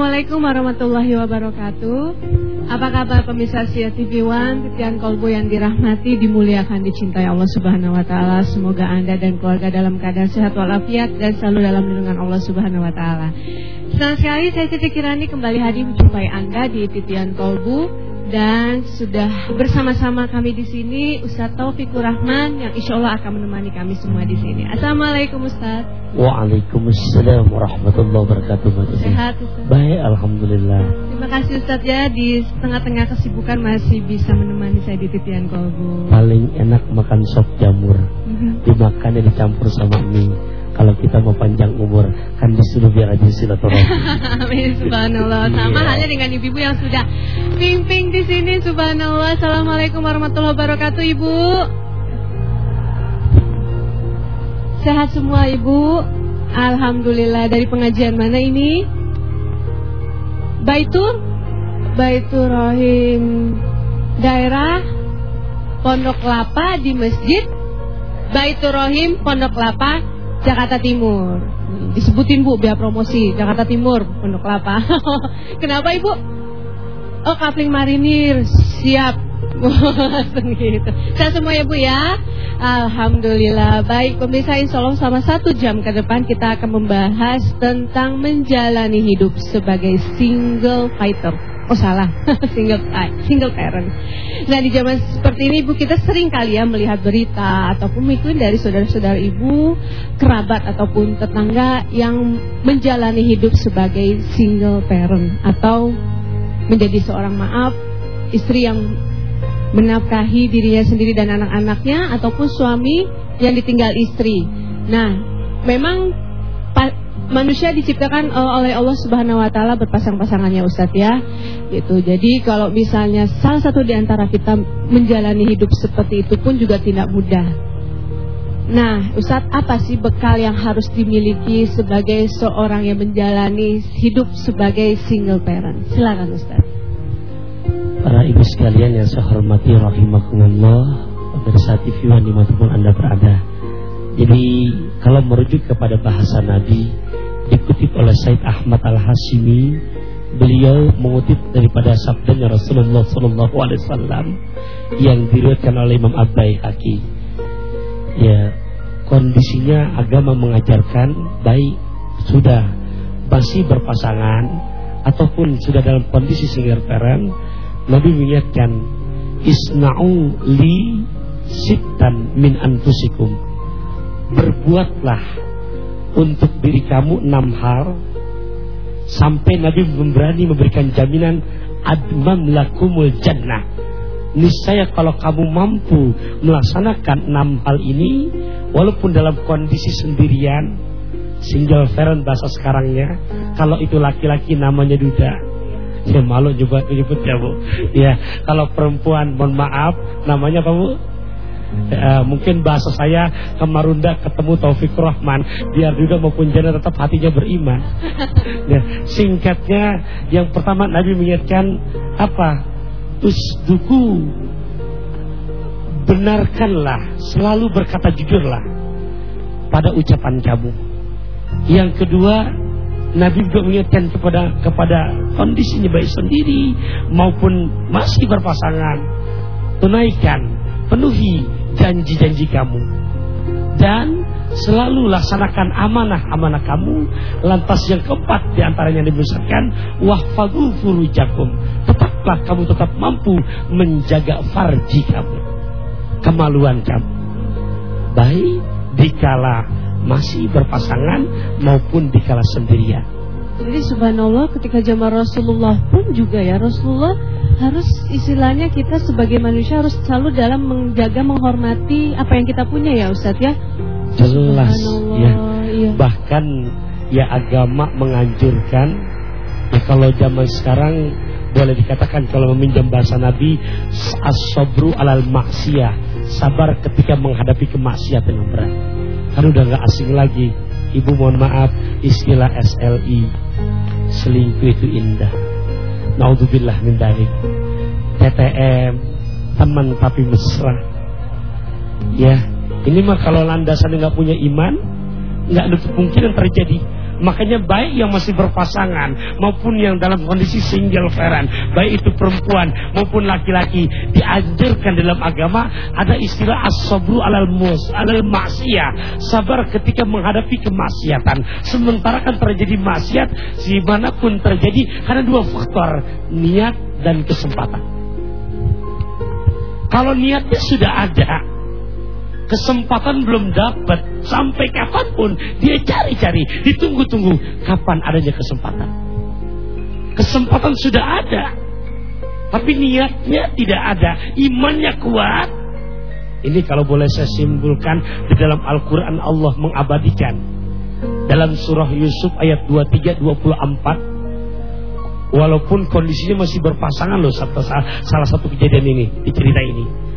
Assalamualaikum warahmatullahi wabarakatuh. Apa kabar pemirsa Sia TV One? Titian Kolbu yang dirahmati Dimuliakan dicintai Allah subhanahu wa ta'ala. Semoga anda dan keluarga dalam keadaan sehat walafiat Dan selalu dalam lindungan Allah subhanahu wa ta'ala. Senang sekali saya Cici Kirani kembali hadir menjumpai anda di Titian Kolbu dan sudah bersama-sama kami di sini Ustadz Taufikur Rahman yang insya Allah akan menemani kami semua di sini. Assalamualaikum Ustadz. Waalaikumsalam warahmatullahi wabarakatuh. Sehat Ustadz. Baik, alhamdulillah. Terima kasih Ustadz ya di tengah-tengah kesibukan masih bisa menemani saya di titian kolbu. Paling enak makan sop jamur. Mhm. Dimakan dicampur sama mie kalau kita mau panjang umur kan disuruh biar aja silaturahmi. Amin subhanallah. Sama Iya. halnya dengan ibu-ibu yang sudah ping-ping di sini subhanallah. Assalamualaikum warahmatullahi wabarakatuh Ibu. Sehat semua Ibu. Alhamdulillah dari pengajian mana ini? Baitur Baitur Rahim Daerah Pondok Kelapa di Masjid Baitur Rahim Pondok Kelapa Jakarta Timur. Disebutin Bu biar promosi Jakarta Timur, Pondok Kelapa. Kenapa Ibu? Oh, kapling marinir. Siap. Gitu. Saya semua ya Bu ya. Alhamdulillah. Baik pemirsa insya Allah selama satu jam ke depan kita akan membahas tentang menjalani hidup sebagai single fighter. Oh salah, single single parent. Nah di zaman seperti ini ibu kita sering kali ya melihat berita ataupun mungkin dari saudara-saudara ibu, kerabat ataupun tetangga yang menjalani hidup sebagai single parent atau menjadi seorang maaf istri yang menafkahi dirinya sendiri dan anak-anaknya ataupun suami yang ditinggal istri. Nah, memang manusia diciptakan uh, oleh Allah Subhanahu wa taala berpasang-pasangannya Ustadz ya. Gitu. Jadi kalau misalnya salah satu di antara kita menjalani hidup seperti itu pun juga tidak mudah. Nah, Ustadz apa sih bekal yang harus dimiliki sebagai seorang yang menjalani hidup sebagai single parent? Silakan Ustadz. Para ibu sekalian yang saya hormati rahimakumullah Pemirsa TV di mana pun anda berada Jadi kalau merujuk kepada bahasa Nabi Dikutip oleh Said Ahmad Al-Hashimi. Beliau mengutip daripada sabdanya Rasulullah Sallallahu Alaihi Wasallam Yang diriwayatkan oleh Imam Ad-Baihaqi Ya kondisinya agama mengajarkan Baik sudah masih berpasangan Ataupun sudah dalam kondisi single parent Nabi mengingatkan Isna'u li sittan min anfusikum. Berbuatlah untuk diri kamu enam hal. Sampai Nabi memberani memberikan jaminan Admam lakumul jannah. Niscaya kalau kamu mampu melaksanakan enam hal ini Walaupun dalam kondisi sendirian Single parent bahasa sekarangnya Kalau itu laki-laki namanya duda. Ya malu juga menyebut ya bu. Ya kalau perempuan mohon maaf Namanya apa bu? Ya, mungkin bahasa saya ke Marunda ketemu Taufik Rahman biar juga maupun jana tetap hatinya beriman. Ya, singkatnya yang pertama Nabi mengingatkan apa? Usduku benarkanlah selalu berkata jujurlah pada ucapan kamu. Yang kedua Nabi juga mengingatkan kepada kepada kondisinya baik sendiri maupun masih berpasangan tunaikan penuhi janji-janji kamu. Dan selalu laksanakan amanah-amanah kamu. Lantas yang keempat di antaranya dibesarkan wahfadu furujakum tetaplah kamu tetap mampu menjaga farji kamu kemaluan kamu. Baik dikala masih berpasangan maupun dikala sendirian Jadi subhanallah ketika zaman Rasulullah pun juga ya Rasulullah harus istilahnya kita sebagai manusia harus selalu dalam menjaga menghormati apa yang kita punya ya Ustadz ya. jelas ya iya. bahkan ya agama menganjurkan ya kalau zaman sekarang boleh dikatakan kalau meminjam bahasa Nabi as-sabru alal maksiyah sabar ketika menghadapi kemaksiatan yang berat kan udah nggak asing lagi ibu mohon maaf istilah SLI selingkuh itu indah. Naudzubillah min dzalik TTM teman tapi mesra. Ya ini mah kalau landasan nggak punya iman nggak ada kemungkinan terjadi Makanya baik yang masih berpasangan maupun yang dalam kondisi single parent, baik itu perempuan maupun laki-laki dianjurkan dalam agama ada istilah as-sabru alal mus, alal maksiyah, sabar ketika menghadapi kemaksiatan. Sementara kan terjadi maksiat di mana pun terjadi karena dua faktor, niat dan kesempatan. Kalau niatnya sudah ada, kesempatan belum dapat, sampai kapan pun dia cari-cari, ditunggu-tunggu kapan adanya kesempatan. Kesempatan sudah ada, tapi niatnya tidak ada, imannya kuat. Ini kalau boleh saya simpulkan di dalam Al-Quran Allah mengabadikan dalam surah Yusuf ayat 23 24 Walaupun kondisinya masih berpasangan loh salah satu kejadian ini di cerita ini.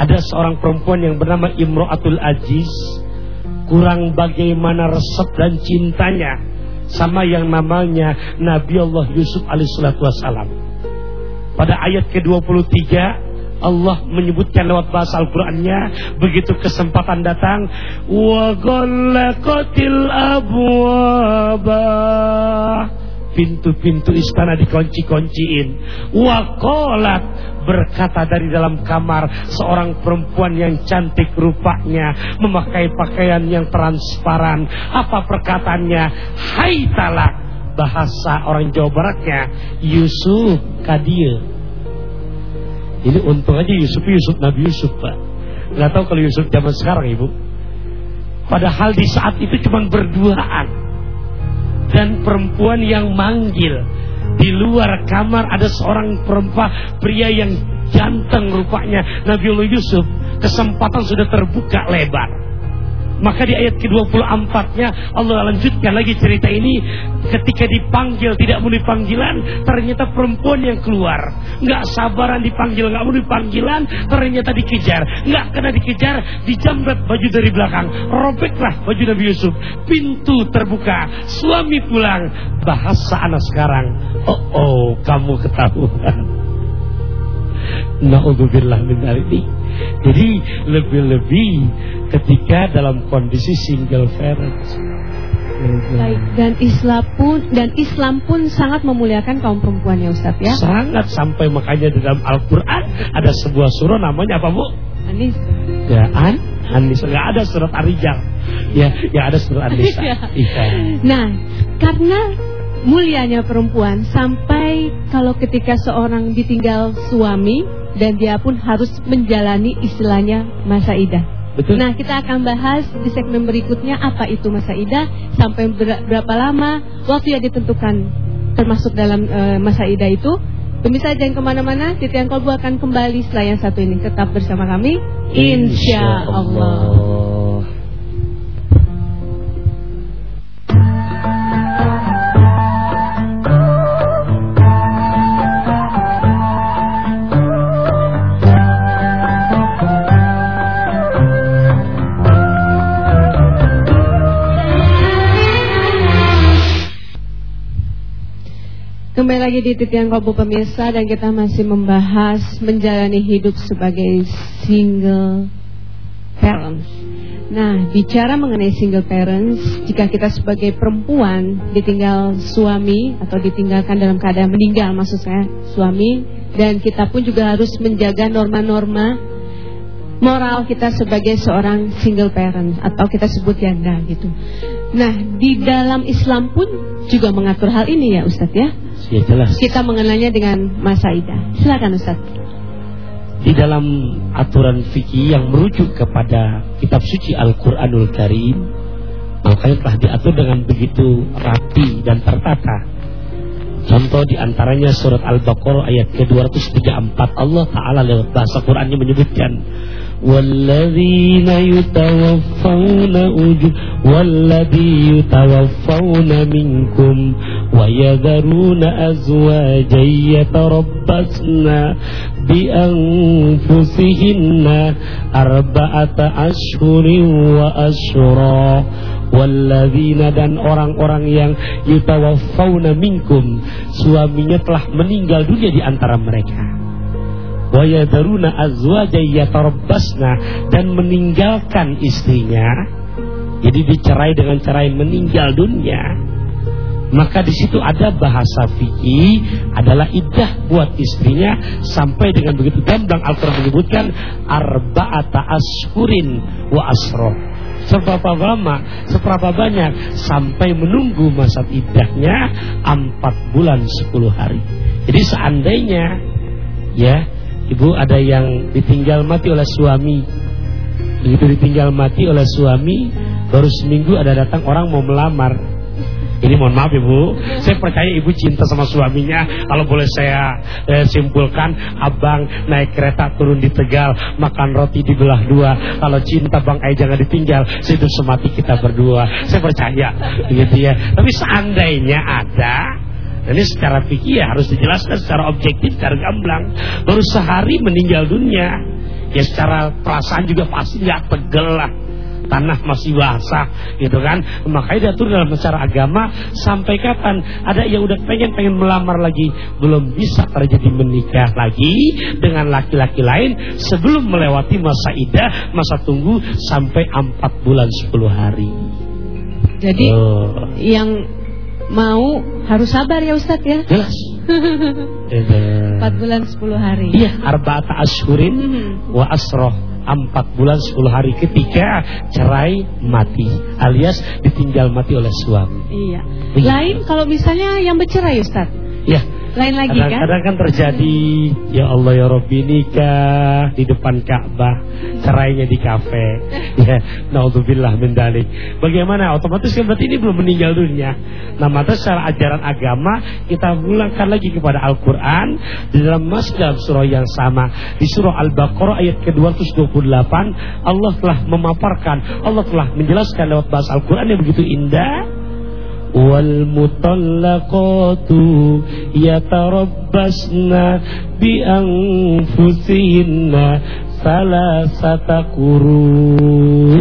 Ada seorang perempuan yang bernama Imro'atul Aziz kurang bagaimana resep dan cintanya sama yang namanya Nabi Allah Yusuf alaihissalatu wassalam. Pada ayat ke-23 Allah menyebutkan lewat bahasa Al-Qur'annya begitu kesempatan datang wa ghallaqatil abwaba pintu-pintu istana dikunci-kunciin. Wakolat berkata dari dalam kamar seorang perempuan yang cantik rupanya memakai pakaian yang transparan. Apa perkataannya? Hai talak bahasa orang Jawa Baratnya Yusuf Kadir. Ini untung aja Yusuf Yusuf Nabi Yusuf pak. Gak tahu kalau Yusuf zaman sekarang ibu. Padahal di saat itu cuma berduaan dan perempuan yang manggil. Di luar kamar ada seorang perempuan pria yang ganteng rupanya Nabiullah Yusuf. Kesempatan sudah terbuka lebar. Maka di ayat ke-24-nya Allah lanjutkan lagi cerita ini. Ketika dipanggil tidak mau dipanggilan ternyata perempuan yang keluar. Nggak sabaran dipanggil nggak mau dipanggilan ternyata dikejar. Nggak kena dikejar dijamret baju dari belakang. Robeklah baju Nabi Yusuf. Pintu terbuka suami pulang. Bahasa anak sekarang oh oh kamu ketahuan. Naudzubillah min ini. Jadi lebih-lebih ketika dalam kondisi single parent. Baik, dan Islam pun dan Islam pun sangat memuliakan kaum perempuan ya Ustaz ya. Sangat sampai makanya di dalam Al-Qur'an ada sebuah surah namanya apa Bu? Anis. Ya, An Anis. Enggak ada surat Ar-Rijal. Ya, ya ada surat Anis. Ya. Iya. Nah, karena mulianya perempuan sampai kalau ketika seorang ditinggal suami dan dia pun harus menjalani istilahnya masa idah. Betul. Nah, kita akan bahas di segmen berikutnya apa itu masa idah, sampai ber berapa lama waktu yang ditentukan termasuk dalam uh, masa idah itu. Pemirsa jangan ke mana-mana, Titian Kolbu akan kembali setelah yang satu ini. Tetap bersama kami, Insya Allah. Kembali lagi di titian kolbu pemirsa dan kita masih membahas menjalani hidup sebagai single parents. Nah, bicara mengenai single parents, jika kita sebagai perempuan ditinggal suami atau ditinggalkan dalam keadaan meninggal maksud saya suami dan kita pun juga harus menjaga norma-norma moral kita sebagai seorang single parent atau kita sebut janda gitu. Nah, di dalam Islam pun juga mengatur hal ini ya Ustadz ya. Ya jelas. Kita mengenalnya dengan masa idah. Silakan Ustaz. Di dalam aturan fikih yang merujuk kepada kitab suci Al-Qur'anul Karim, makanya telah diatur dengan begitu rapi dan tertata. Contoh di antaranya surat Al-Baqarah ayat ke-234 Allah Ta'ala lewat bahasa Qur'annya menyebutkan والذين يتوفون أجر والذي يتوفون منكم ويذرون أزواجا يتربصن بأنفسهن أربعة أشهر وأشرا Walladzina dan orang-orang yang yutawaffawna minkum Suaminya telah meninggal dunia di antara mereka wa yadaruna azwaja yatarabbasna dan meninggalkan istrinya jadi dicerai dengan cerai meninggal dunia Maka di situ ada bahasa fikih adalah iddah buat istrinya sampai dengan begitu gamblang Al-Qur'an menyebutkan arba'ata ashurin wa asroh. Seberapa lama, seberapa banyak sampai menunggu masa iddahnya empat bulan sepuluh hari. Jadi seandainya ya ibu ada yang ditinggal mati oleh suami, begitu ditinggal mati oleh suami baru seminggu ada datang orang mau melamar ini mohon maaf ibu, saya percaya ibu cinta sama suaminya. Kalau boleh saya eh, simpulkan, abang naik kereta turun di Tegal, makan roti di belah dua. Kalau cinta bang Ai jangan ditinggal, hidup semati kita berdua. Saya percaya, gitu ya. Tapi seandainya ada, ini secara fikih ya harus dijelaskan secara objektif, secara gamblang. Baru sehari meninggal dunia, ya secara perasaan juga pasti nggak tegel lah tanah masih basah gitu kan makanya diatur dalam secara agama sampai kapan ada yang udah pengen pengen melamar lagi belum bisa terjadi menikah lagi dengan laki-laki lain sebelum melewati masa idah masa tunggu sampai empat bulan sepuluh hari jadi oh. yang mau harus sabar ya Ustadz ya jelas Empat bulan sepuluh hari Iya Arba'ata ashurin hmm. Wa asroh empat bulan sepuluh hari ketika cerai mati alias ditinggal mati oleh suami. Iya. Lain kalau misalnya yang bercerai Ustaz. Iya. Lain lagi kadang, kan? Kadang kan terjadi ya Allah ya Robbi nikah di depan Ka'bah, cerainya di kafe. ya, naudzubillah min dalik. Bagaimana? Otomatis kan berarti ini belum meninggal dunia. Nah, maka secara ajaran agama kita ulangkan lagi kepada Al-Qur'an di dalam masjid surah yang sama. Di surah Al-Baqarah ayat ke-228 Allah telah memaparkan, Allah telah menjelaskan lewat bahasa Al-Qur'an yang begitu indah والمطلقات يتربصن بأنفسهن ثلاثة قروء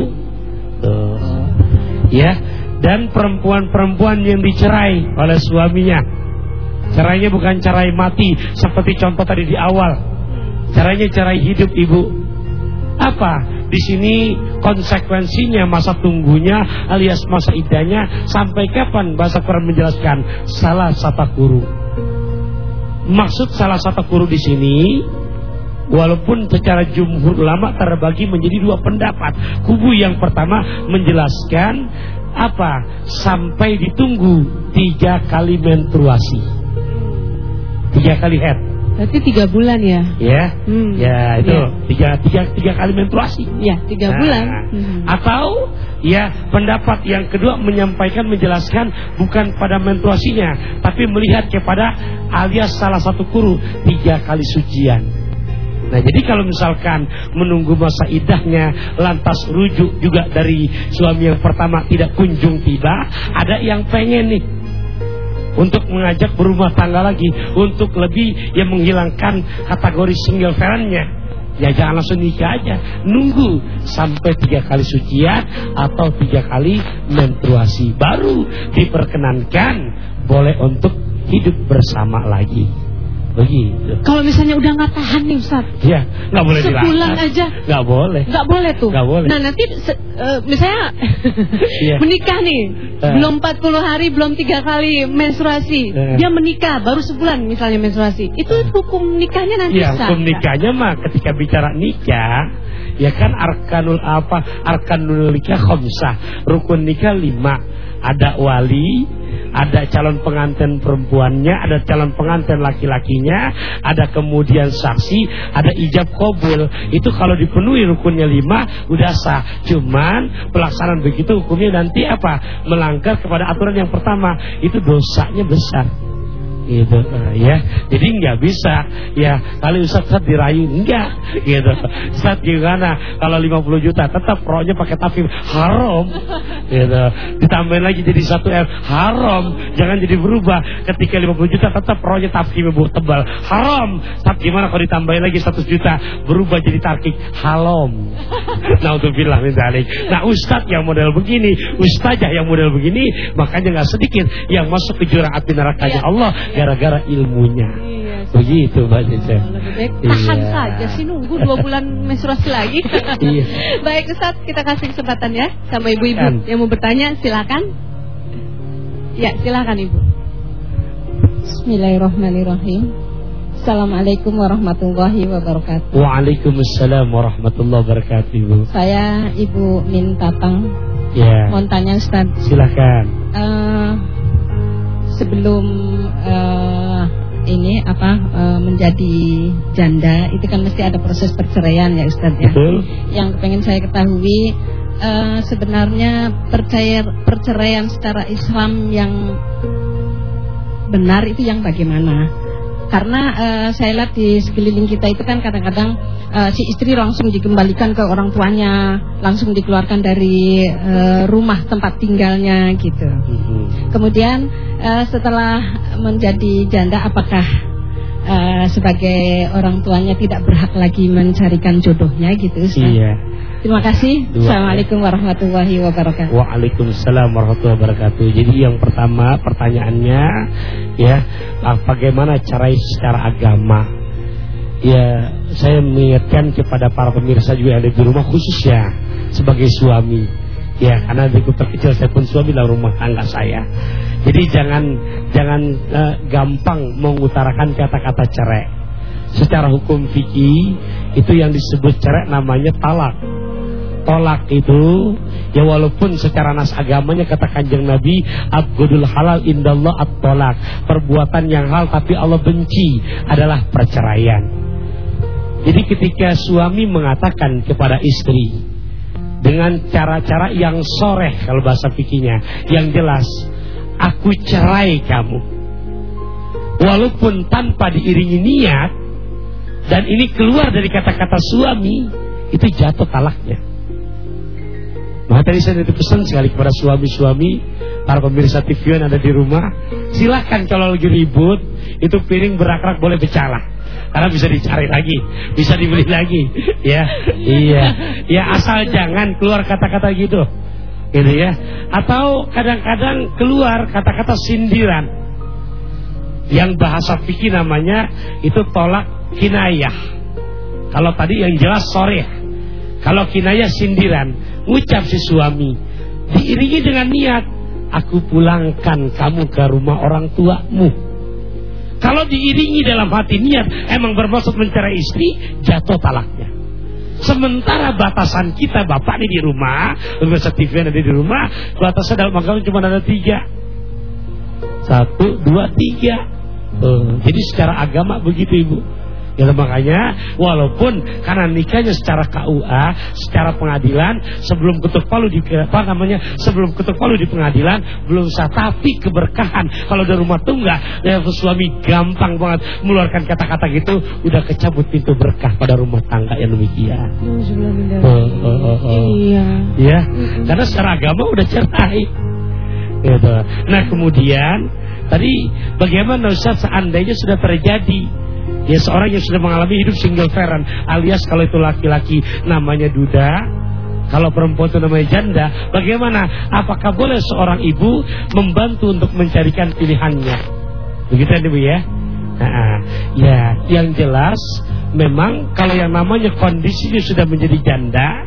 ya dan perempuan-perempuan yang dicerai oleh suaminya cerainya bukan cerai mati seperti contoh tadi di awal caranya cerai hidup ibu apa di sini konsekuensinya masa tunggunya alias masa idahnya sampai kapan bahasa Quran menjelaskan salah satu guru. Maksud salah satu guru di sini Walaupun secara jumhur ulama terbagi menjadi dua pendapat. Kubu yang pertama menjelaskan apa? Sampai ditunggu tiga kali menstruasi. Tiga kali head. Berarti tiga bulan ya? Ya, hmm. ya itu ya. tiga tiga tiga kali menstruasi. Ya, tiga nah, bulan. Hmm. Atau ya pendapat yang kedua menyampaikan menjelaskan bukan pada menstruasinya, tapi melihat kepada alias salah satu kuru tiga kali sucian. Nah jadi kalau misalkan menunggu masa idahnya lantas rujuk juga dari suami yang pertama tidak kunjung tiba, ada yang pengen nih untuk mengajak berumah tangga lagi, untuk lebih yang menghilangkan kategori single parentnya. Ya jangan langsung nikah aja, nunggu sampai tiga kali sucian atau tiga kali menstruasi baru diperkenankan boleh untuk hidup bersama lagi. Begitu. Kalau misalnya udah nggak tahan nih Ustaz. Iya, nggak boleh Sebulan aja. Nggak boleh. Nggak boleh tuh. Nggak boleh. Nah nanti uh, misalnya yeah. menikah nih, uh. belum 40 hari, belum tiga kali menstruasi, uh. dia menikah baru sebulan misalnya menstruasi, itu hukum nikahnya nanti Iya, hukum nikahnya mah ketika bicara nikah, ya kan arkanul apa? Arkanul nikah khamsah, rukun nikah lima, ada wali, ada calon pengantin perempuannya, ada calon pengantin laki-lakinya, ada kemudian saksi, ada ijab kabul. Itu kalau dipenuhi rukunnya lima, udah sah. Cuman pelaksanaan begitu hukumnya nanti apa? Melanggar kepada aturan yang pertama, itu dosanya besar gitu. Uh, ya. Jadi nggak bisa. Ya kali Ustaz Ustaz dirayu enggak gitu. Ustaz gimana? Kalau 50 juta tetap rohnya pakai tafim. Haram. Gitu. Ditambahin lagi jadi satu M haram. Jangan jadi berubah. Ketika 50 juta tetap rohnya tafim ibu tebal. Haram. Tapi gimana kalau ditambahin lagi 100 juta? Berubah jadi tarkik halom nah untuk bilang nah Ustaz yang model begini Ustazah yang model begini makanya nggak sedikit yang masuk ke jurang api nerakanya. Allah gara-gara ilmunya. Iya, Begitu Mbak Cica. tahan iya. saja sih nunggu dua bulan menstruasi lagi. iya. Baik Ustaz, kita kasih kesempatan ya sama ibu-ibu yang mau bertanya, silakan. Ya, silakan Ibu. Bismillahirrahmanirrahim. Assalamualaikum warahmatullahi wabarakatuh. Waalaikumsalam warahmatullahi wabarakatuh, Ibu. Saya Ibu Min Tatang. Ya. Mohon tanya Ustaz. Silakan. Uh, sebelum uh, ini apa uh, menjadi janda itu kan mesti ada proses perceraian ya Ustaz ya. Betul. Yang pengen saya ketahui uh, sebenarnya percaya perceraian secara Islam yang benar itu yang bagaimana? Karena uh, saya lihat di sekeliling kita itu kan kadang-kadang uh, si istri langsung dikembalikan ke orang tuanya, langsung dikeluarkan dari uh, rumah tempat tinggalnya gitu. Mhm. Kemudian uh, setelah menjadi janda apakah uh, sebagai orang tuanya tidak berhak lagi mencarikan jodohnya gitu Ustaz? Iya. Terima kasih. Dua. Assalamualaikum warahmatullahi wabarakatuh. Waalaikumsalam warahmatullahi wabarakatuh. Jadi yang pertama pertanyaannya ya ah, bagaimana cara secara agama? Ya saya mengingatkan kepada para pemirsa juga yang ada di rumah khususnya sebagai suami. Ya karena di terkecil saya pun suami dalam rumah tangga saya. Jadi jangan jangan eh, gampang mengutarakan kata-kata cerai. Secara hukum fikih itu yang disebut cerai namanya talak tolak itu ya walaupun secara nas agamanya kata kanjeng Nabi abdul halal indallah at-tolak. Perbuatan yang hal tapi Allah benci adalah perceraian. Jadi ketika suami mengatakan kepada istri dengan cara-cara yang soreh kalau bahasa fikihnya yang jelas aku cerai kamu. Walaupun tanpa diiringi niat dan ini keluar dari kata-kata suami itu jatuh talaknya Maka tadi saya itu pesan sekali kepada suami-suami Para pemirsa TV yang ada di rumah. Silahkan kalau lagi ribut Itu piring berak-rak boleh pecah Karena bisa dicari lagi Bisa dibeli lagi. Ya Iya. Ya asal jangan keluar kata-kata gitu. Gitu ya. Atau kadang-kadang keluar kata-kata sindiran. Yang bahasa fikih namanya Itu tolak kinayah. Kalau tadi yang jelas sore Kalau kinayah sindiran Ucap si suami Diiringi dengan niat Aku pulangkan kamu ke rumah orang tuamu. Kalau diiringi dalam hati niat Emang bermaksud mencerai istri Jatuh talaknya. Sementara batasan kita Bapak ini di rumah Pemirsa TV ada di rumah Batasan dalam agama cuma ada tiga. Satu, dua, tiga. Oh, Jadi secara agama begitu ibu Ya makanya walaupun karena nikahnya secara KUA, secara pengadilan sebelum ketuk palu di apa namanya sebelum ketuk palu di pengadilan belum sah tapi keberkahan kalau dari rumah tunggal ya suami gampang banget mengeluarkan kata-kata gitu udah kecabut pintu berkah pada rumah tangga yang demikian. Oh, oh, oh, oh. Iya. Ya, karena secara agama udah cerai. Gitu. Nah kemudian tadi bagaimana Ustaz seandainya sudah terjadi Ya seorang yang sudah mengalami hidup single parent alias kalau itu laki-laki namanya duda, kalau perempuan itu namanya janda, bagaimana? Apakah boleh seorang ibu membantu untuk mencarikan pilihannya? Begitu ya, Ibu ya? Nah, ya, yang jelas memang kalau yang namanya kondisinya sudah menjadi janda,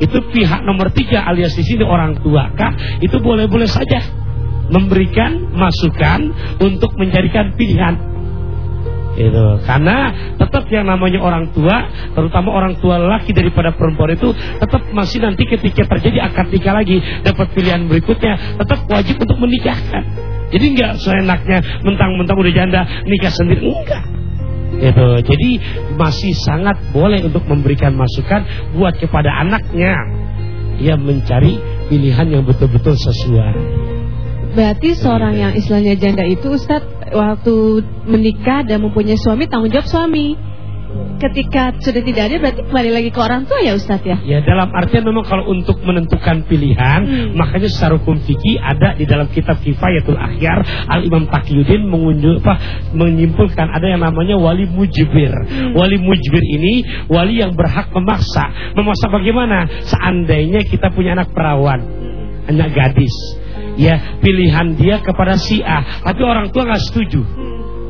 itu pihak nomor tiga alias di sini orang tua kah? Itu boleh-boleh saja memberikan masukan untuk mencarikan pilihan itu karena tetap yang namanya orang tua terutama orang tua laki daripada perempuan itu tetap masih nanti ketika terjadi akad nikah lagi dapat pilihan berikutnya tetap wajib untuk menikahkan. Jadi nggak seenaknya mentang-mentang udah janda nikah sendiri enggak. Itu jadi masih sangat boleh untuk memberikan masukan buat kepada anaknya. Yang mencari pilihan yang betul-betul sesuai. Berarti seorang yang istilahnya janda itu Ustadz waktu menikah dan mempunyai suami tanggung jawab suami. Ketika sudah tidak ada berarti kembali lagi ke orang tua ya Ustadz ya? Ya dalam artian memang kalau untuk menentukan pilihan Hmm. Makanya secara hukum fikih ada di dalam kitab Kifayatul Akhyar Al-Imam Taqiyuddin apa, menyimpulkan ada yang namanya wali mujibir Wali mujibir ini wali yang berhak memaksa Memaksa bagaimana? Seandainya kita punya anak perawan Anak gadis Ya pilihan dia kepada si A Tapi orang tua nggak setuju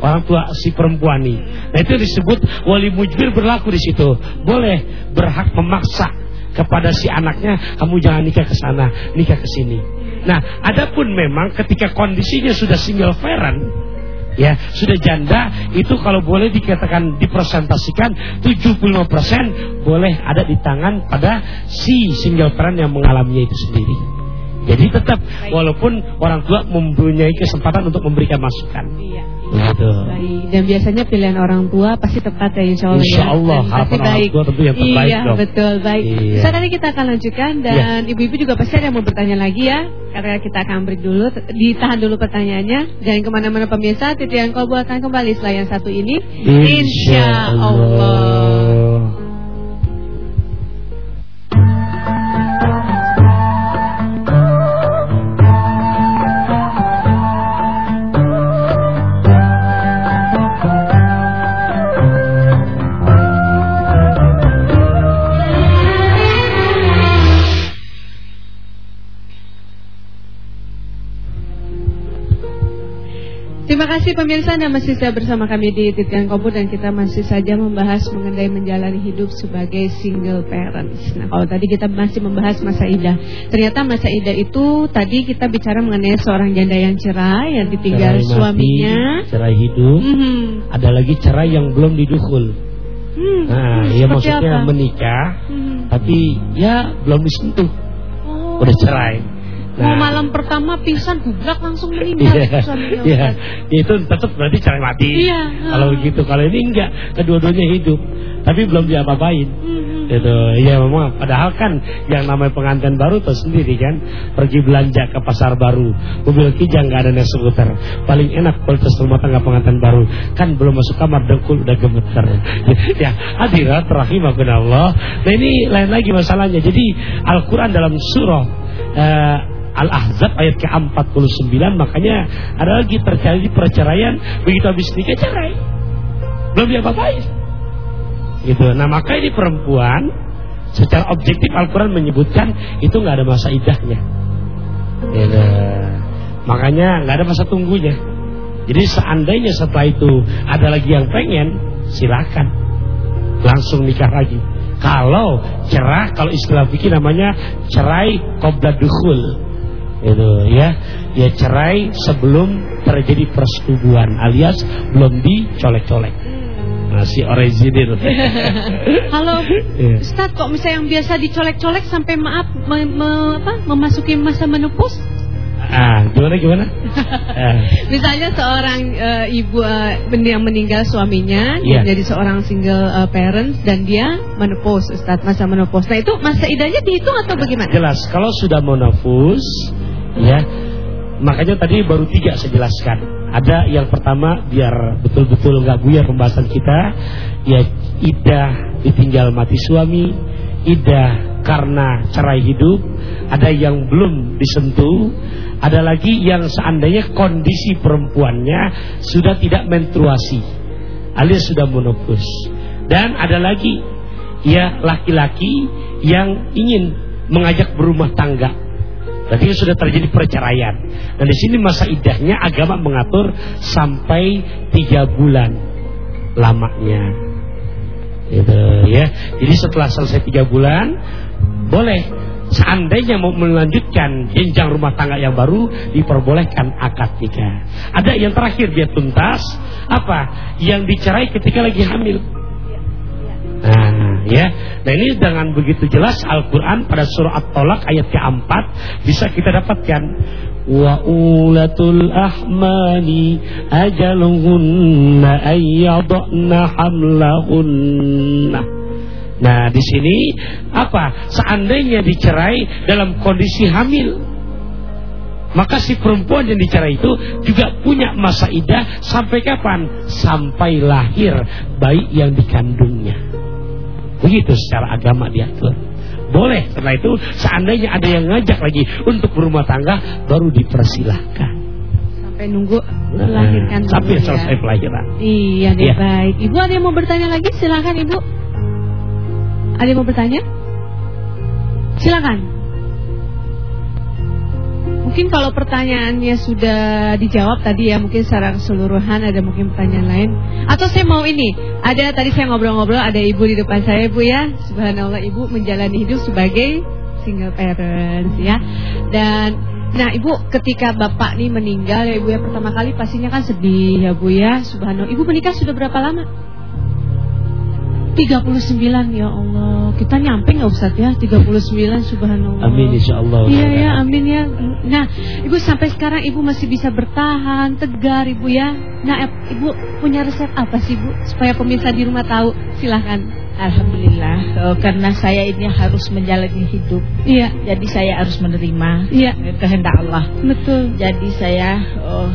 orang tua si perempuan ini. Nah itu disebut wali mujbir berlaku di situ. Boleh berhak memaksa kepada si anaknya, kamu jangan nikah ke sana, nikah ke sini. Nah, adapun memang ketika kondisinya sudah single parent, ya sudah janda itu kalau boleh dikatakan dipresentasikan 75% boleh ada di tangan pada si single parent yang mengalaminya itu sendiri. Jadi tetap walaupun orang tua mempunyai kesempatan untuk memberikan masukan. Iya. Gitu. Baik. Dan biasanya pilihan orang tua pasti tepat ya insya Allah. Insya ya. Allah, pasti harapan orang baik. tua tentu yang terbaik Iya dong. betul baik. Iya. Sekarang kita akan lanjutkan dan ibu-ibu juga pasti ada yang mau bertanya lagi ya. Karena kita akan break dulu, ditahan dulu pertanyaannya. Jangan ke mana-mana pemirsa. Titian Kolbu akan kembali setelah yang satu ini. Insya Allah. Terima kasih pemirsa Anda masih saya bersama kami di Titian Kobu dan kita masih saja membahas mengenai menjalani hidup sebagai single parents. Nah kalau tadi kita masih membahas masa idah, ternyata masa idah itu tadi kita bicara mengenai seorang janda yang cerai yang ditinggal Cerai mati, suaminya. cerai hidup, Mhm. ada lagi cerai yang belum didukul. Hmm, Nah, hmm, ya maksudnya apa? menikah, Mhm. tapi ya belum disentuh, Oh, udah cerai. Mau Nah, malam pertama pingsan gublak langsung meninggal Iya, suaminya. iya. Itu tetap berarti cerai mati. Iya. Kalau begitu, kalau ini enggak, kedua-duanya hidup, tapi belum diapa-apain. Mhm. Gitu. Ya memang padahal kan yang namanya pengantin baru tahu sendiri kan pergi belanja ke pasar baru mobil kijang nggak ada naik skuter paling enak kualitas rumah tangga pengantin baru kan belum masuk kamar dengkul udah gemeter ya hadirat rahimakumullah nah ini lain lagi masalahnya jadi Al-Quran dalam surah eh, Al-Ahzab ayat ke-49 makanya ada lagi terjadi perceraian begitu habis nikah cerai belum diapa-apain gitu. Nah maka ini perempuan secara objektif Al-Quran menyebutkan itu nggak ada masa idahnya. Gitu. Makanya nggak ada masa tunggunya. Jadi seandainya setelah itu ada lagi yang pengen, silakan langsung nikah lagi. Kalau cerah, kalau istilah fikih namanya cerai qobla dukhul. Gitu ya. Ya cerai sebelum terjadi persetubuhan alias belum dicolek-colek. Masih original. Halo, Iya. Ustaz kok misalnya yang biasa dicolek-colek sampai maaf me- me- apa, memasuki masa menopause? Ah, gimana gimana? Ah, Misalnya seorang eh, ibu men- yang meninggal suaminya, Iya. dia jadi seorang single eh, parent dan dia menopause, Ustaz, masa menopause. Nah itu masa idahnya dihitung atau bagaimana? jelas. Kalau sudah monofus, ya, makanya tadi baru tiga saya jelaskan. Ada yang pertama biar betul-betul nggak buyar pembahasan kita, ya idah ditinggal mati suami, idah karena cerai hidup, ada yang belum disentuh, ada lagi yang seandainya kondisi perempuannya sudah tidak menstruasi, alias sudah monopus, dan ada lagi ya laki-laki yang ingin mengajak berumah tangga. Berarti sudah terjadi perceraian. Dan di sini masa idahnya agama mengatur sampai tiga bulan lamanya. Gitu ya. Jadi setelah selesai tiga bulan boleh seandainya mau melanjutkan jenjang rumah tangga yang baru diperbolehkan akad nikah. Ada yang terakhir dia tuntas apa? Yang dicerai ketika lagi hamil. Nah, ya. Nah, ini dengan begitu jelas Al-Qur'an pada surah At-Tolak ayat ke-4 bisa kita dapatkan wa ulatul ahmani ajaluhunna ayyadna hamlahunna. Nah, di sini apa? Seandainya dicerai dalam kondisi hamil, maka si perempuan yang dicerai itu juga punya masa idah sampai kapan? Sampai lahir bayi yang dikandungnya. Begitu secara agama diatur. Boleh setelah itu seandainya ada yang ngajak lagi untuk berumah tangga baru dipersilahkan. Sampai nunggu melahirkan dulu Sampai ya. selesai pelajaran. Iya deh Iya. baik. Ibu ada yang mau bertanya lagi? Silakan Ibu. Ada yang mau bertanya? Silakan. Mungkin kalau pertanyaannya sudah dijawab tadi ya mungkin secara keseluruhan ada mungkin pertanyaan lain. Atau saya mau ini ada tadi saya ngobrol-ngobrol ada ibu di depan saya bu ya. Subhanallah ibu menjalani hidup sebagai single parents ya. Dan Nah ibu ketika bapak nih meninggal ya ibu ya pertama kali pastinya kan sedih ya bu ya. Subhanallah Ibu menikah sudah berapa lama? 39 ya Allah Kita nyampe nggak Ustaz ya? 39 subhanallah. Amin insya Allah Iya ya amin ya. Nah ibu sampai sekarang ibu masih bisa bertahan Tegar ibu ya. Nah ibu punya resep apa sih bu Supaya pemirsa di rumah tahu Silahkan Alhamdulillah oh, Karena saya ini harus menjalani hidup. Iya. Jadi saya harus menerima Iya. Kehendak Allah. Betul. Jadi saya oh,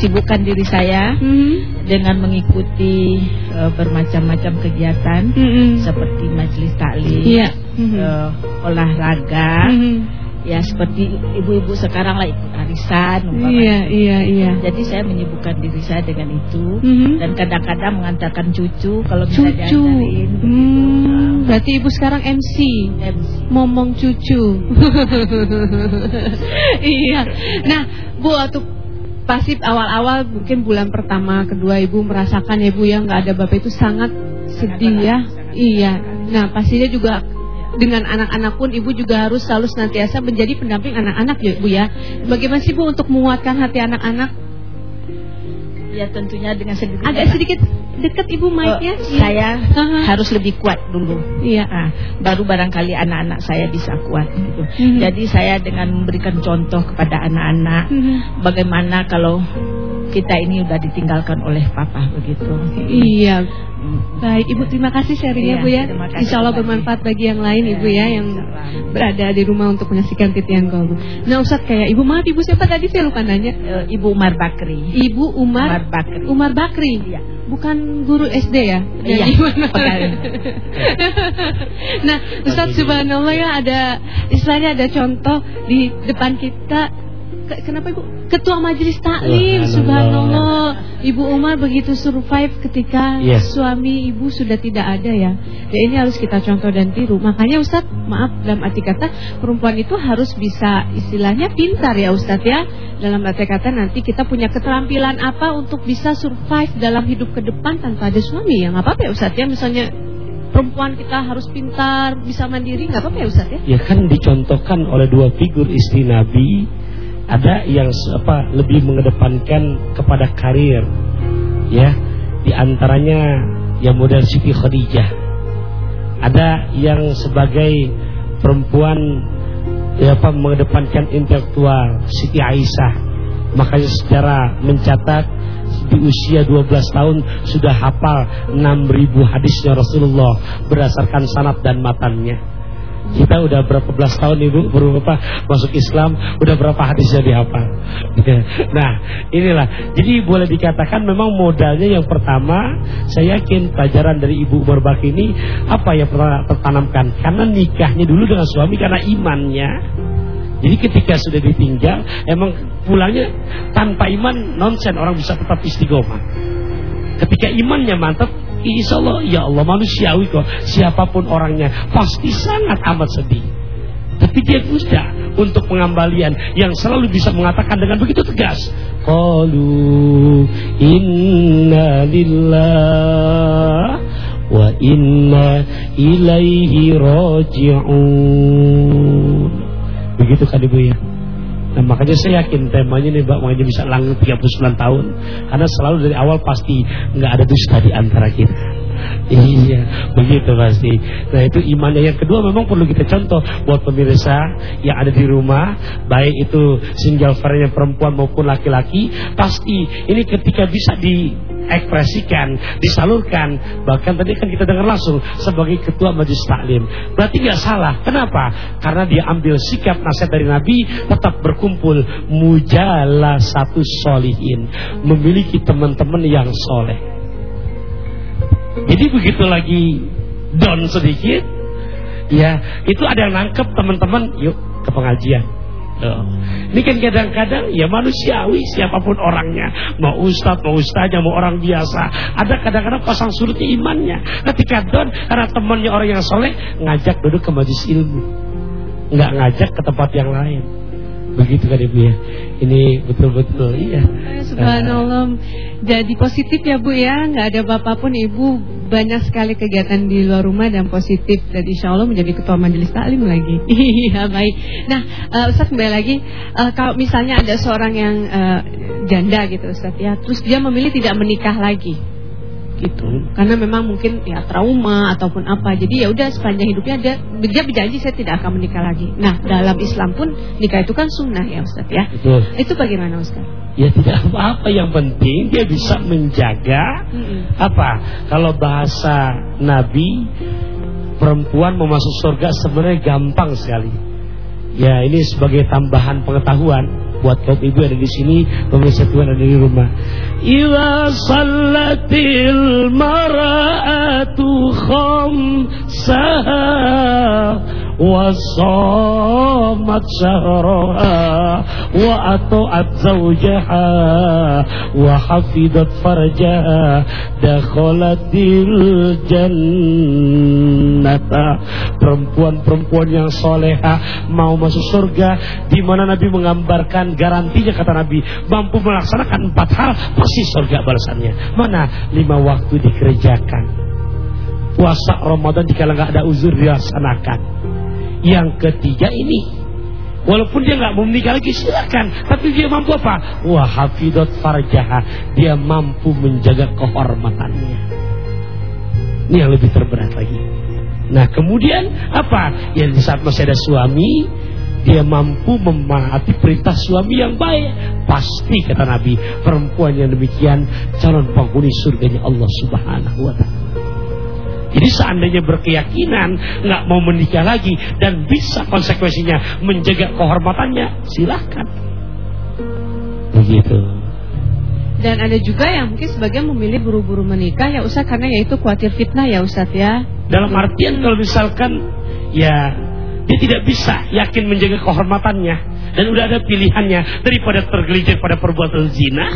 sibukkan diri saya hmm. dengan mengikuti uh, bermacam-macam kegiatan hmm. seperti majelis taklim, yeah. hmm. uh, olahraga, hmm. ya seperti ibu-ibu sekarang lah ikut arisan, iya iya iya. Jadi saya menyibukkan diri saya dengan itu hmm. dan kadang-kadang mengantarkan cucu kalau bisa cucu. diajarin. Hmm. Berarti ibu sekarang MC, MC. momong cucu. iya. Nah, Bu waktu pasti awal-awal mungkin bulan pertama kedua ibu merasakan ya ibu yang nggak ada bapak itu sangat sedih ya. Iya. Nah pastinya juga dengan anak-anak pun ibu juga harus selalu senantiasa menjadi pendamping anak-anak ya ibu ya. Bagaimana sih bu untuk menguatkan hati anak-anak? Ya tentunya dengan sedikit agak sedikit dekat ibu mic-nya. Oh, saya uh -huh. harus lebih kuat dulu. Iya. Nah, baru barangkali anak-anak saya bisa kuat gitu. Mhm. -huh. Jadi saya dengan memberikan contoh kepada anak-anak mhm. -huh. bagaimana kalau kita ini sudah ditinggalkan oleh papa begitu. Iya. Baik, Ibu terima kasih sharingnya iya, Bu ya. Insya Allah bermanfaat bagi yang lain Ibu ya yang berada di rumah untuk menyaksikan titian kolbu. Nah Ustaz kayak Ibu maaf Ibu siapa tadi saya lupa nanya. Uh, Ibu Umar Bakri. Ibu Umar, Umar Bakri. Umar Bakri. Iya. Bukan guru SD ya? Iya. nah Ustaz subhanallah ya ada istilahnya ada contoh di depan kita kenapa Ibu? Ketua Majelis Taklim, subhanallah. Ibu Umar begitu survive ketika yes. suami Ibu sudah tidak ada ya. Ya ini harus kita contoh dan tiru. Makanya Ustadz, maaf dalam arti kata perempuan itu harus bisa istilahnya pintar ya Ustadz ya. Dalam arti kata nanti kita punya keterampilan apa untuk bisa survive dalam hidup ke depan tanpa ada suami ya. Apa-apa ya Ustadz ya misalnya perempuan kita harus pintar, bisa mandiri, nggak apa-apa ya Ustaz ya? Ya kan dicontohkan oleh dua figur istri Nabi ada yang apa lebih mengedepankan kepada karir ya. Di antaranya yang model Siti Khadijah. Ada yang sebagai perempuan ya apa mengedepankan intelektual Siti Aisyah. Makanya secara mencatat di usia 12 tahun sudah hafal 6000 hadisnya Rasulullah berdasarkan sanad dan matannya kita udah berapa belas tahun ibu berapa masuk Islam, udah berapa hadis yang dihafal. nah inilah, jadi boleh dikatakan memang modalnya yang pertama, saya yakin pelajaran dari ibu Umar ini apa yang pernah tertanamkan? Karena nikahnya dulu dengan suami karena imannya. Jadi ketika sudah ditinggal, emang pulangnya tanpa iman nonsen orang bisa tetap istiqomah. Ketika imannya mantap, Insya Allah, ya Allah manusiawi kok. Siapa pun orangnya pasti sangat amat sedih. Tapi dia berusaha untuk pengembalian yang selalu bisa mengatakan dengan begitu tegas. Qalu inna lillah wa inna ilaihi raji'un. Begitu kan Ibu ya? Nah makanya saya yakin temanya nih Mbak makanya bisa langgeng 39 tahun. Karena selalu dari awal pasti nggak ada dusta di antara kita Iya begitu pasti Nah itu imannya yang kedua memang perlu kita contoh Buat pemirsa yang ada di rumah Baik itu single parent perempuan maupun laki-laki Pasti ini ketika bisa di ekspresikan, disalurkan. Bahkan tadi kan kita dengar langsung sebagai ketua majelis taklim. Berarti nggak salah. Kenapa? Karena dia ambil sikap nasihat dari Nabi tetap berkumpul mujala satu solihin, memiliki teman-teman yang soleh. Jadi begitu lagi down sedikit, ya itu ada yang nangkep teman-teman, yuk ke pengajian. Ini kan kadang-kadang ya manusiawi siapa pun orangnya. Mau ustadz, mau ustaznya, mau orang biasa. Ada kadang-kadang pasang surutnya imannya. Ketika don karena temannya orang yang soleh ngajak duduk ke majlis ilmu. Nggak ngajak ke tempat yang lain. Begitu kan Ibu ya. Ini betul-betul iya. Subhanallah. Jadi positif ya Bu ya. Nggak ada bapak pun Ibu banyak sekali kegiatan di luar rumah dan positif dan insya Allah menjadi ketua majelis taklim lagi. Iya baik. Nah uh, Ustaz kembali lagi uh, kalau misalnya ada seorang yang uh, janda gitu Ustaz ya, terus dia memilih tidak menikah lagi gitu karena memang mungkin ya trauma ataupun apa jadi ya udah sepanjang hidupnya dia dia berjanji saya tidak akan menikah lagi nah dalam Islam pun nikah itu kan sunnah ya Ustaz ya Betul. itu bagaimana Ustaz Ya tidak apa-apa yang penting dia bisa menjaga Mm-mm. apa? Kalau bahasa Nabi perempuan mau masuk surga sebenarnya gampang sekali. Ya ini sebagai tambahan pengetahuan buat kaum ibu ada di sini, pemirsa Tuhan ada di rumah. Ila salatil mara'atu khamsaha وصامت شهرها وأطاعت زوجها وحفظت فرجها دخلت الجنة perempuan-perempuan yang soleha mau masuk surga di mana Nabi menggambarkan garantinya kata Nabi mampu melaksanakan empat hal pasti surga balasannya mana lima waktu dikerjakan puasa Ramadan jika nggak ada uzur dilaksanakan yang ketiga ini Walaupun dia nggak mau menikah lagi silakan, tapi dia mampu apa? Wah hafidot farjaha, dia mampu menjaga kehormatannya. Ini yang lebih terberat lagi. Nah kemudian apa? Yang di saat masih ada suami, dia mampu memaati perintah suami yang baik. Pasti kata Nabi, perempuan yang demikian calon penghuni surganya Allah Subhanahu Wa Taala. Jadi seandainya berkeyakinan nggak mau menikah lagi dan bisa konsekuensinya menjaga kehormatannya, silahkan. Begitu. Dan ada juga yang mungkin sebagian memilih buru-buru menikah ya Ustaz karena yaitu khawatir fitnah ya Ustaz ya. Dalam artian kalau misalkan ya dia tidak bisa yakin menjaga kehormatannya dan udah ada pilihannya daripada tergelincir pada perbuatan zina.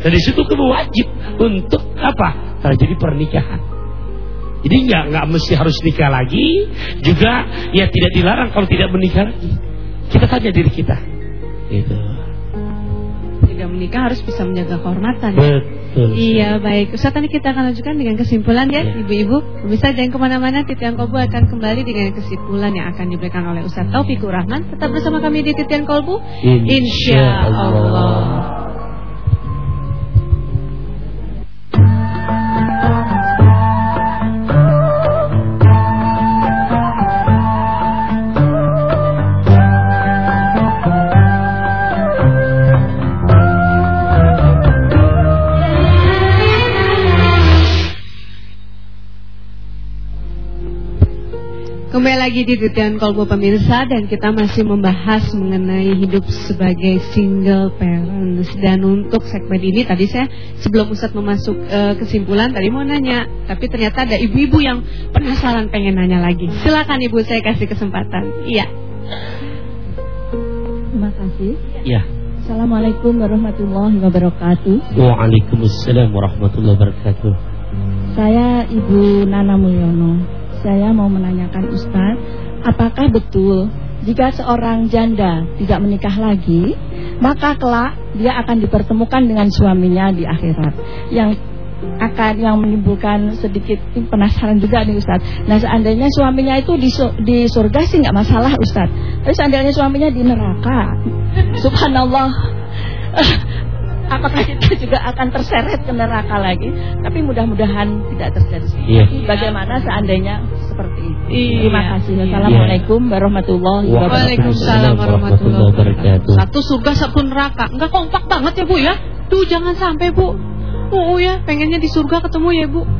Dan di situ kamu wajib untuk apa? Terjadi pernikahan. Jadi nggak nggak mesti harus nikah lagi, juga ya tidak dilarang kalau tidak menikah lagi. Kita tanya diri kita. Itu. Tidak menikah harus bisa menjaga kehormatan. ya. Betul. Iya baik Ustaz tadi kita akan lanjutkan dengan kesimpulan ya Ya. Ibu-ibu Bisa jangan ke mana-mana Titian Kolbu akan kembali dengan kesimpulan yang akan diberikan oleh Ustaz Taufikur Rahman Tetap bersama kami di Titian Kolbu Insya Allah lagi di Titian Kolbu Pemirsa dan kita masih membahas mengenai hidup sebagai single parents dan untuk segmen ini tadi saya sebelum Ustadz memasuk eh, kesimpulan tadi mau nanya tapi ternyata ada ibu-ibu yang penasaran pengen nanya lagi silakan ibu saya kasih kesempatan iya Terima kasih. Ya. Assalamualaikum warahmatullahi wabarakatuh. Waalaikumsalam warahmatullahi wabarakatuh. Saya Ibu Nana Mulyono. Saya mau menanyakan Ustadz, apakah betul jika seorang janda tidak menikah lagi, maka kelak dia akan dipertemukan dengan suaminya di akhirat? Yang akan yang menimbulkan sedikit penasaran juga nih Ustadz. Nah seandainya suaminya itu di, di surga sih nggak masalah Ustadz. Tapi seandainya suaminya di neraka, Subhanallah. Apakah kita juga akan terseret ke neraka lagi? Tapi mudah-mudahan tidak terseret. Iya. Bagaimana seandainya seperti itu? Iya. Terima kasih. Assalamualaikum warahmatullahi wabarakatuh. Waalaikumsalam warahmatullahi wabarakatuh. Satu surga satu neraka Enggak kompak banget ya bu ya Tuh jangan sampai bu Oh ya pengennya di surga ketemu ya bu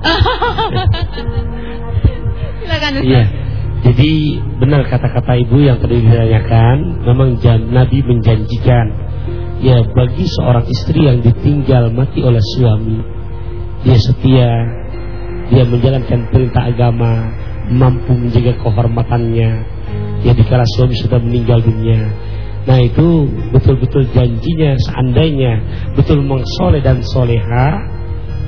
Silakan Ustaz. Iya. Jadi benar kata-kata ibu yang tadi ditanyakan, memang Nabi menjanjikan ya bagi seorang istri yang ditinggal mati oleh suami, dia setia, dia menjalankan perintah agama, mampu menjaga kehormatannya, ya dikala suami sudah meninggal dunia. Nah itu betul-betul janjinya seandainya betul mengsoleh dan soleha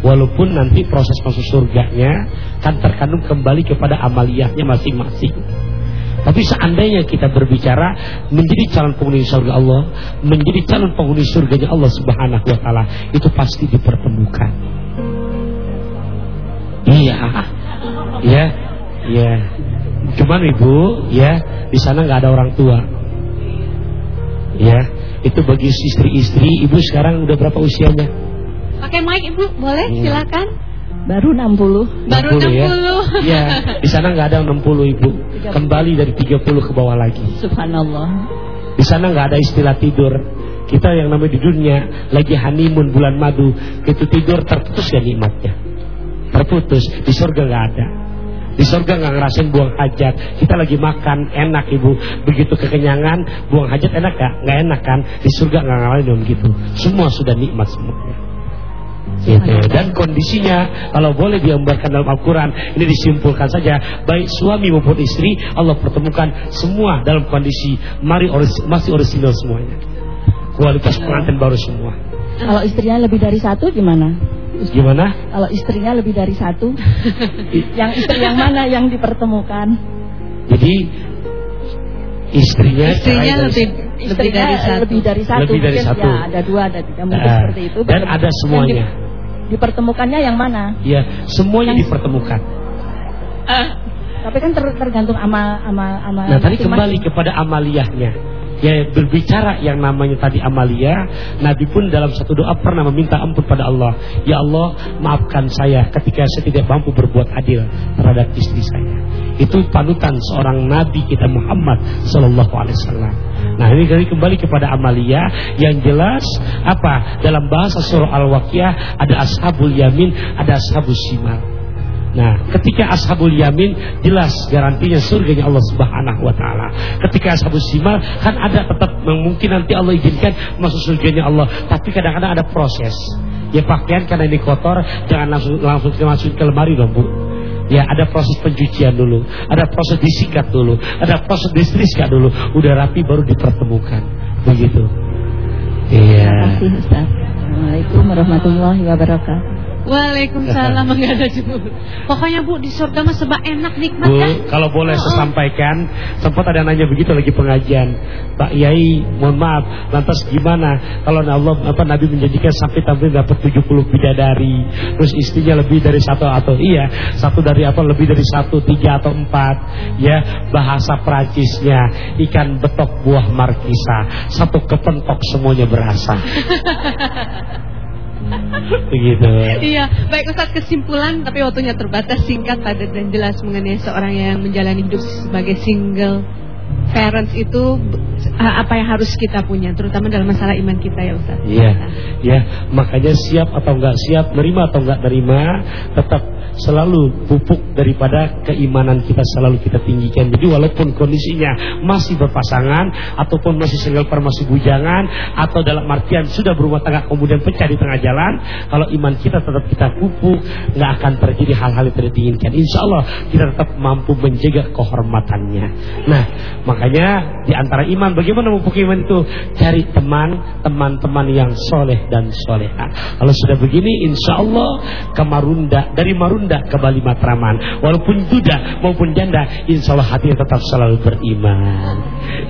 Walaupun nanti proses masuk surganya kan terkandung kembali kepada amaliyahnya masing-masing. Tapi seandainya kita berbicara menjadi calon penghuni surga Allah, menjadi calon penghuni surganya Allah Subhanahu wa taala, itu pasti dipertemukan. Iya. Ya. Ya. Cuman Ibu, ya, di sana nggak ada orang tua. Ya, itu bagi istri-istri, Ibu sekarang udah berapa usianya? Pakai mic Ibu, boleh? Iya. Silakan. Baru 60. Baru 60 ya. 60. Ya, di sana nggak ada 60 Ibu. Kembali dari 30 ke bawah lagi. Subhanallah. Di sana nggak ada istilah tidur. Kita yang namanya di dunia lagi honeymoon bulan madu, itu tidur terputus ya nikmatnya. Terputus. Di surga nggak ada. Di surga nggak ngerasain buang hajat. Kita lagi makan enak ibu. Begitu kekenyangan, buang hajat enak gak? Nggak enak kan? Di surga nggak ngalamin begitu. Semua sudah nikmat semuanya. Gitu. Dan kondisinya kalau boleh digambarkan dalam Al-Quran Ini disimpulkan saja Baik suami maupun istri Allah pertemukan semua dalam kondisi mari oris- Masih orisinal semuanya Kualitas pengantin baru semua Kalau istrinya lebih dari satu gimana? Gimana? Kalau istrinya lebih dari satu, yang istri yang mana yang dipertemukan? Jadi istrinya Istrinya lebih lebih dari satu. lebih dari satu. Lebih dari Mungkin satu. Ya, ada dua, ada tiga, mungkin Nah, seperti itu. dan ada semuanya. Di- dipertemukannya yang mana? Ya semuanya dipertemukan Tapi kan ter- tergantung amal amal amal. Nah tadi kembali kepada amaliyahnya Ya berbicara yang namanya tadi amalia Nabi pun dalam satu doa pernah meminta ampun pada Allah. Ya Allah maafkan saya ketika saya tidak mampu berbuat adil terhadap istri saya. Itu panutan seorang Nabi kita Muhammad Sallallahu Alaihi Wasallam. Nah ini kali kembali kepada amalia Yang jelas apa? Dalam bahasa surah Al-Waqiah Ada ashabul yamin Ada ashabul shimal Nah, ketika ashabul yamin jelas garantinya surganya Allah Subhanahu wa taala. Ketika ashabul shimal kan ada tetap mungkin nanti Allah izinkan masuk surganya Allah, tapi kadang-kadang ada proses. Ya pakaian karena ini kotor jangan langsung langsung dimasukin ke lemari dong, Bu. Ya ada proses pencucian dulu, ada proses disikat dulu, ada proses disetrika dulu, udah rapi baru dipertemukan. Begitu. Terima Iya. kasih Ustaz. Assalamualaikum warahmatullahi wabarakatuh. Waalaikumsalam enggak ada jemput. Pokoknya Bu di surga mah sebab enak nikmat Bu, kan? kalau boleh Oh, saya sampaikan, sempat ada nanya begitu lagi pengajian. Pak Yai, mohon maaf, lantas gimana kalau Allah apa Nabi menjanjikan sampai tampil dapat 70 bidadari, terus istrinya lebih dari satu atau iya, satu dari apa lebih dari satu, tiga atau empat, ya bahasa Prancisnya ikan betok buah markisa, satu kepentok semuanya berasa. Begitu. Iya, baik Ustaz kesimpulan tapi waktunya terbatas singkat padat dan jelas mengenai seorang yang menjalani hidup sebagai single parents itu eh, apa yang harus kita punya terutama dalam masalah iman kita ya Ustaz. Iya, ya makanya siap atau enggak siap, nerima atau enggak nerima, tetap selalu pupuk daripada keimanan kita selalu kita tinggikan. Jadi walaupun kondisinya masih berpasangan ataupun masih single per masih bujangan atau dalam artian sudah berumah tangga kemudian pecah di tengah jalan, kalau iman kita tetap kita pupuk, nggak akan terjadi hal-hal yang tidak diinginkan. Insya Allah kita tetap mampu menjaga kehormatannya. Nah, makanya di antara iman bagaimana memupuk iman itu cari teman teman-teman yang soleh dan soleha. Kalau sudah begini, insya Allah ke Marunda dari Marunda ke Bali Matraman, walaupun duda maupun janda, insya Allah hatinya tetap selalu beriman.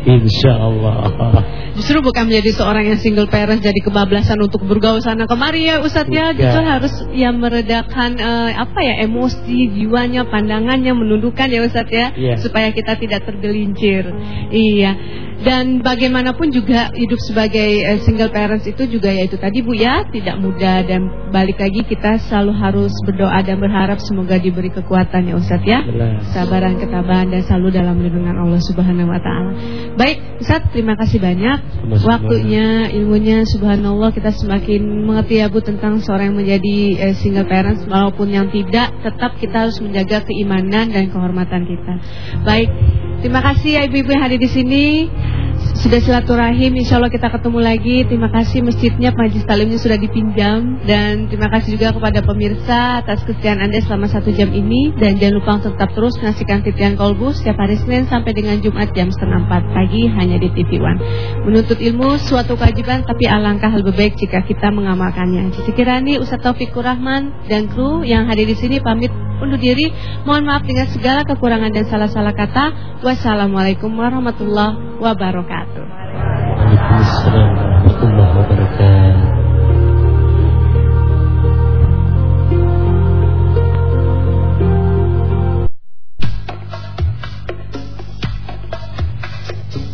Insya Allah. Justru bukan menjadi seorang yang single parents jadi kebablasan untuk bergaul sana kemari ya Ustaz ya. Justru harus ya meredakan eh, apa ya emosi, jiwanya, pandangannya menundukkan ya Ustaz ya Iya. supaya kita tidak tergelincir. Iya. Dan bagaimanapun juga hidup sebagai eh, single parents itu juga ya itu tadi Bu ya tidak mudah dan balik lagi kita selalu harus berdoa dan berharap semoga diberi kekuatan ya Ustaz ya. Sabaran ketabahan dan selalu dalam lindungan Allah Subhanahu wa taala. Baik, Ustaz, terima kasih banyak waktunya, ilmunya subhanallah kita semakin mengerti ya Bu tentang seorang yang menjadi eh, single parents walaupun yang tidak tetap kita harus menjaga keimanan dan kehormatan kita. Baik, terima kasih ya ibu-ibu yang hadir di sini. Sudah silaturahim, insya Allah kita ketemu lagi. Terima kasih masjidnya, majlis talimnya sudah dipinjam dan terima kasih juga kepada pemirsa atas kesetiaan anda selama satu jam ini dan jangan lupa untuk tetap terus menyaksikan titian kolbu setiap hari Senin sampai dengan Jumat jam setengah empat pagi hanya di TV One. Menuntut ilmu suatu kewajiban tapi alangkah lebih baik jika kita mengamalkannya. Cici Kirani, Ustaz Taufikur Rahman dan kru yang hadir di sini pamit undur diri. Mohon maaf dengan segala kekurangan dan salah-salah kata. Wassalamualaikum warahmatullahi wabarakatuh. Waalaikumsalam warahmatullahi wabarakatuh.